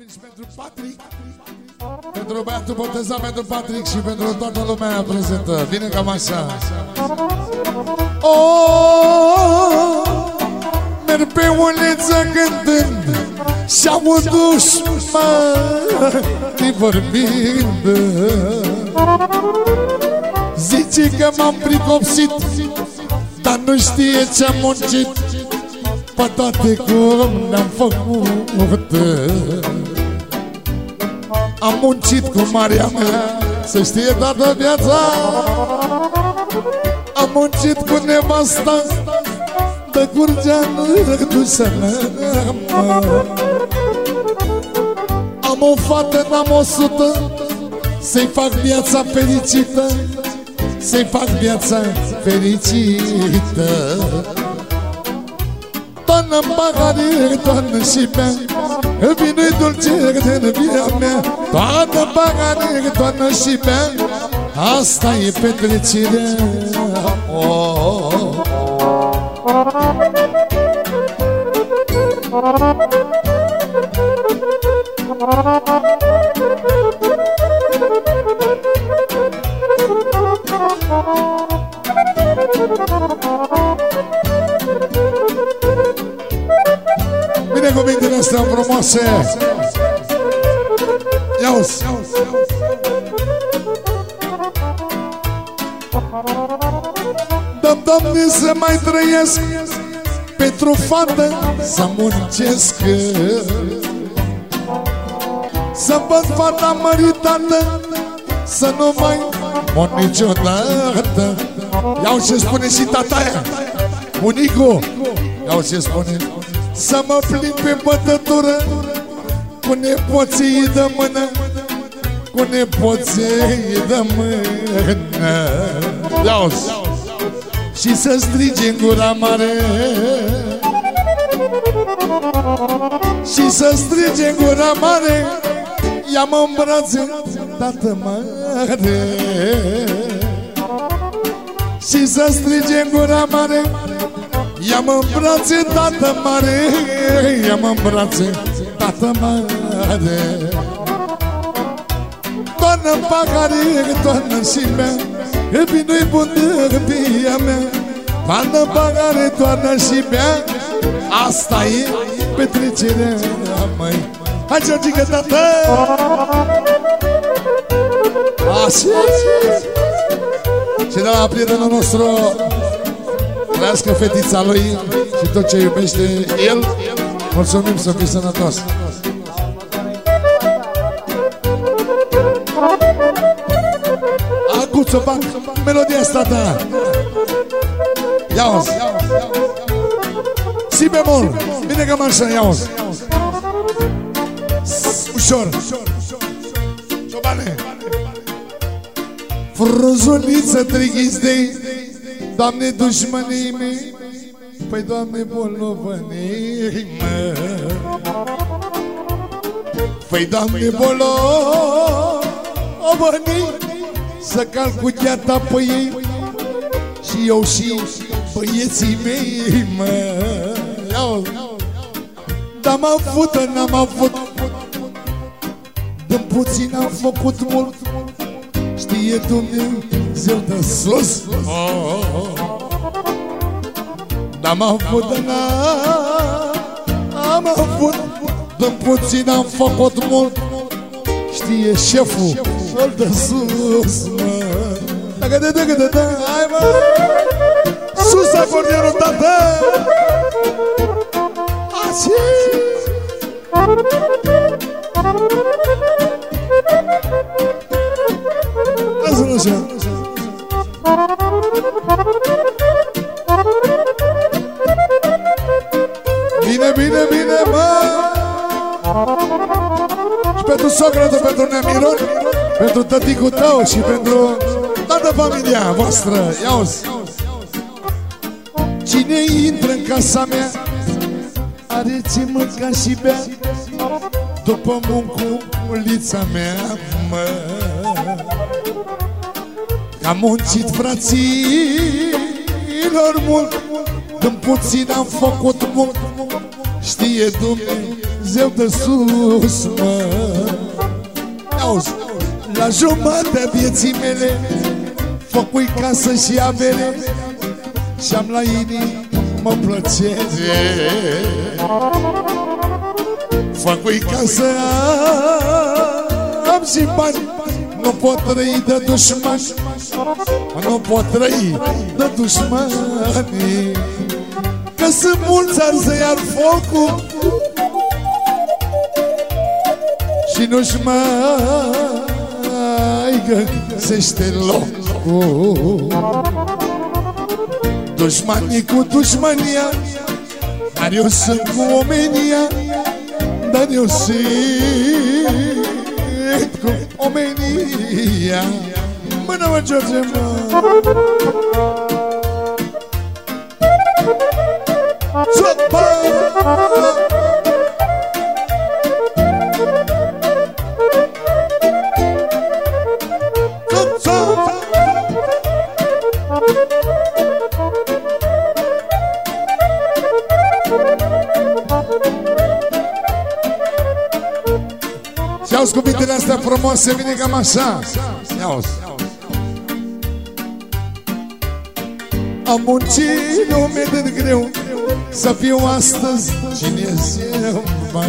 Valabil și pentru Patrick. Pentru băiatul botezat pentru Patrick Și pentru toată lumea prezentă. Vine cam așa. Oh, Merg pe uliță cântând Și aud dușmani vorbind. Zice că m-am pricopsit Dar nu știe ce-am muncit. Pe toate cum ne-am făcut Am muncit cu Maria mea Să știe toată viața. Am muncit cu nevasta De curgeană dusă Am o fată, n-am o sută Să-i fac viața fericită Să-i fac viața fericită Toană n pahare, toană și bea Vinul dulce din via mea Toană n pahare, toană și bea Asta e petrecerea. Oh, oh, Bine cuvintele astea frumoase. Ia-uzi Dăm, Doamne, să mai trăiesc Pentru fată să muncesc. Să văd fata măritată Să nu mai mor niciodată. Iau ce spune și tataia Bunicu Iau ce spune Să mă plimb pe bătătură Cu nepoții de mână Cu nepoții de mână. Iau-ți și să strige în gura mare. Și să strige în gura mare. Ia-mă în brațe, tată mare. Și să strige în gura mare Ia-mă în brațe, tată mare Ia-mă în brațe, tată mare Toarnă pahare, toarnă și mea Vinul-i bun de via mea Toarnă pahare, toarnă și bea Asta e petrecerea măi Hai Georgica, tată! Așa! Și de la prietenul nostru Trăiască fetița lui Și tot ce iubește el. Mulțumim să fii sănătos. Acuță, fac melodia asta ta Ia-o-ți Si bemol. Bine că mă așa, ia-o-ți Ușor. Ciobane. Frunzuliță trighizdei Doamne dușmanii mei Păi Doamne bolovanii mă Păi Doamne bolovanii Să cal cu gheata pe ei Și eu și băieții mei mă. Iau. N-am avut, n-am avut. Din puțin am făcut mult. Știe Dumnezeu de sus N-am avut, n-am avut Din puțin am făcut mult. Știe șeful cel de sus, mă. Dacă de de de de hai mă. Sus acordionul, tată. Așa Lasă-l așa pentru Nemiron Pentru tăticul tău și pentru toată familia voastră. Ia-uzi Cine intră în casa mea Are ce mânca și bea. După munculița mea, mă. Am muncit fraților mult. Când puțin am făcut mult. Știe Dumnezeu Dumnezeu de sus, mă Auzi, la jumătatea vieții mele Făcui casă și avere Și-am la inimă plăcere. Făcui casă, am și bani Nu pot trăi de dușmani Nu pot trăi de dușmani Că sunt mulți arză iar focul Și nu-și mai găsește locul. Dușmanii cu dușmania Dar eu sunt cu omenia Dar eu sunt cu omenia. Mână mă, George, mă! Sopa! Cuvintele astea frumoase, vine cam așa Ia auzi Am muncit de greu Să fiu astăzi cine eu, mă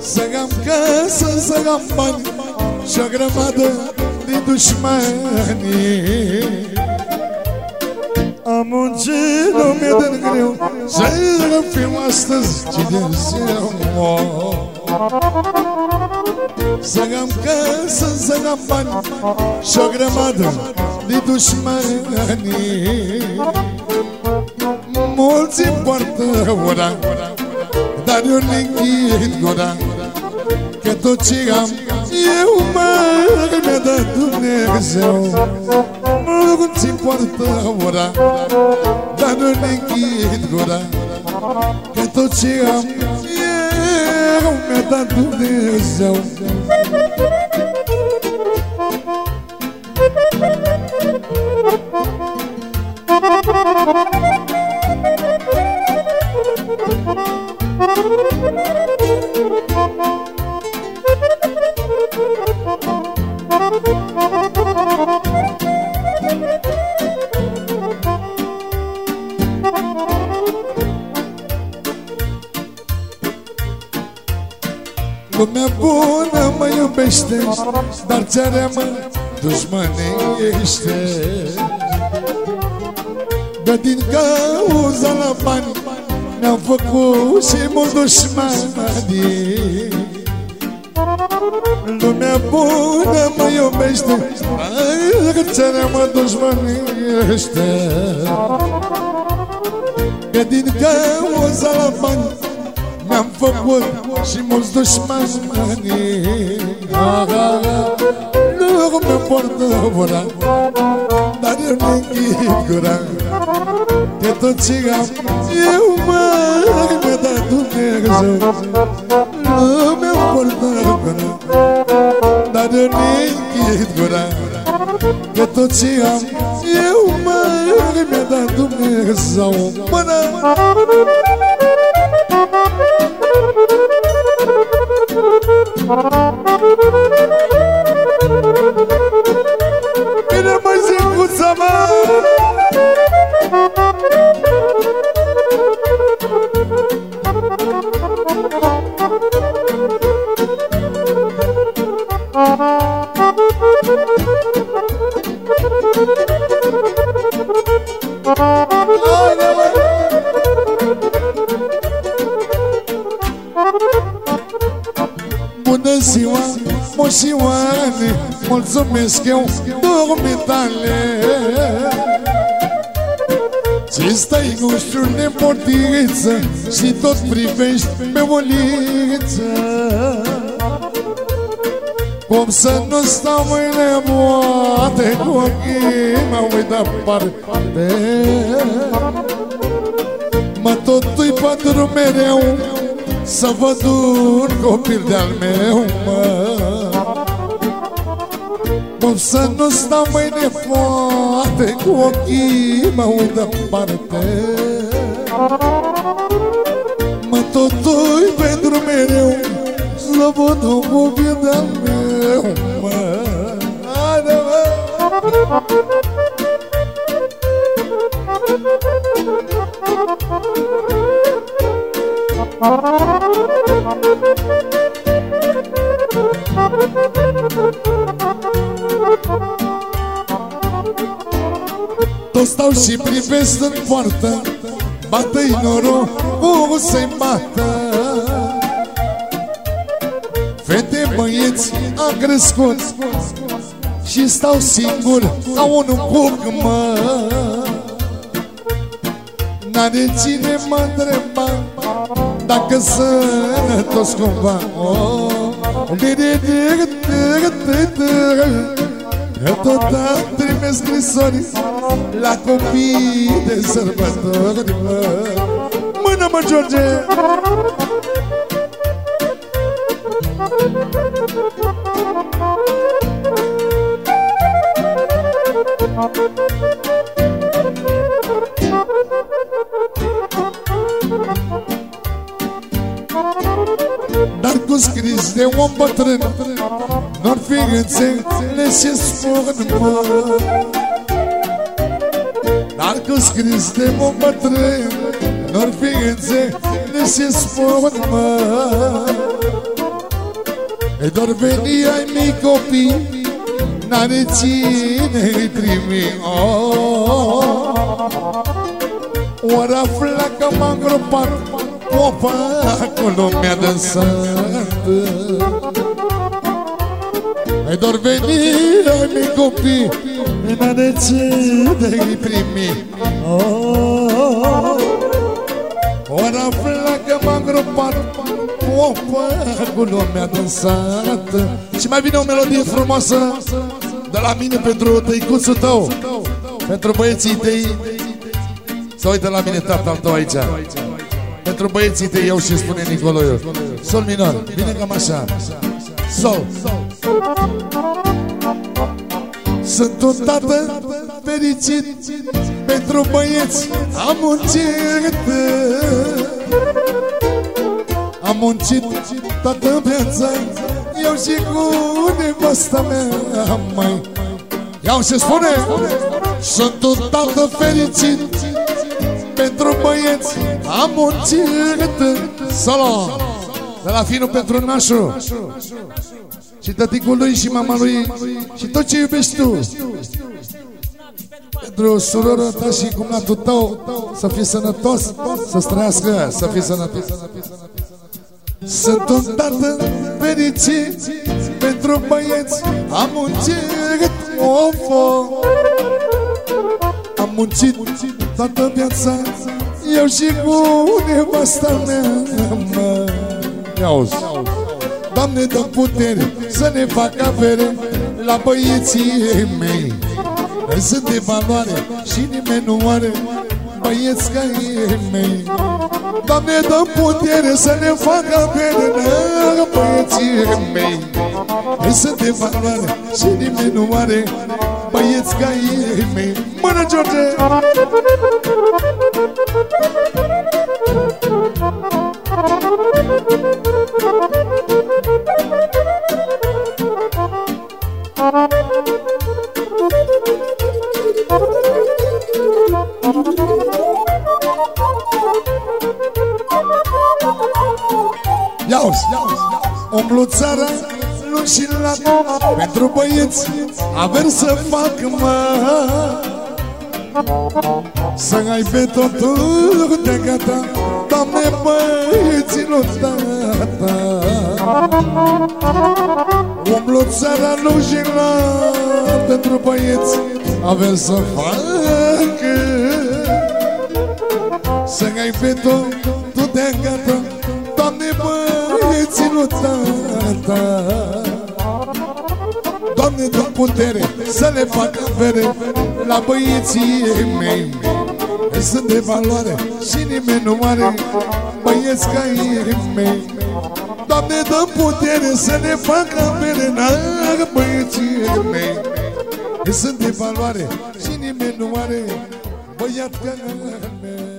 Să am casă, să bani Și o grămadă de dușmani Am muncit de greu Să fiu astăzi cine eu, mă Să am casă, să am bani Și o grămadă de dușmani Mulți îmi poartă ura Dar eu le închid gura Că tot ce am eu mă mi-a dat Dumnezeu. Mulți îmi poartă ura Dar eu le închid gura Că tot ce am eu mi-a dat Dumnezeu iubește Dar țara mă dușmănește Dar din cauza la bani Ne-am făcut și mult dușmani Lumea bună mă iubește Dar țara mă dușmănește Că din cauza la bani mi-am făcut și mulți dușmani. Nu mi poartă ura Dar eu ne închid gura. Că tot ce am eu mă Mi-a dat Dumnezeu. Nu mi poartă ura Dar eu ne închid gura. Că tot ce am eu mă Mi-a dat Dumnezeu. Mână Bine oh you. Mulțumesc eu dumitale Ce stai în ușul nepotiță Și tot privești pe oliță Cum să nu stau mâine moate Cu ochii mă uit departe Mă tot ui pentru mereu Să văd un copil de-al meu, mă Cum să nu stau mai nepoate Cu ochii mă uit departe Mă totul pentru mereu Să văd o copie de-al meu Mă, haide mă Toți stau și privesc în poartă Bată-i norocul să-i bată Fete, băieți, am crescut Și stau singur ca un cuc, mă N-are cine mă întreba Dacă sănătos cumva oh. Că tot am trimis scrisori La copii de sărbători Mână mă, George! Dar cu scris de om bătrân. Nu-ar fi înțeles ce spun, mă. Dar cu scris de om bătrân Nu-ar fi înțeles ce spun, mă. E doar veni ai mei copii N-are cine-i primi oh. Ori afla că m-am gropat Opa, acolo mi-a dansat Ai doar veni, ai mei copii N-are cine-i primi. Oh. Ori afla că m-am gropat Opa, acolo mi-a dansat Și mai vine o melodie frumoasă De la mine pentru tăicuțul tău Pentru băieții tăi. Să uită la mine tatăl tău aici Pentru băieții tăi eu și spune Nicoloiu Sol minor, vine cam așa. Sol. Sunt un tată fericit Pentru băieți am muncit. Am muncit toată viața Eu și cu nevasta mea mai Iau se spune Sunt un tată fericit Pentru băieți Am muncit Solo De la finul pentru nașul Și tăticul lui și mama lui Și tot ce iubești tu. Pentru surora ta și cumnatul tău Să fii sănătos Să-ți trăiască Să fii sănătos. Sunt un tată fericit Pentru băieți Am muncit ofo Am muncit toată viața. Eu și cu nevasta mea mă. Ia-uzi Doamne, dă putere să ne fac avere La băieții mei. Noi sunt de valoare și nimeni nu are Băieți ca ei mei. Doamne, dă putere să ne facă bine Băieții mei. Noi suntem valoare și nimeni nu are Băieți ca ei mei. Mână, George! Iauzi, umblu țara nu și la Pentru băieți avem să fac mă. Să ai pe totul de gata Doamne băieților tata Umblu țara nu și la Pentru băieți avem să fac. Să ai pe totul de gata Doamne băieților tata Doamne, dă putere să le facă vere La băieții mei. Sunt de valoare și nimeni nu are Băieți ca ei mei. Doamne, dă putere să ne facă vere La băieții mei. Sunt de valoare și nimeni nu are Băiat ca mei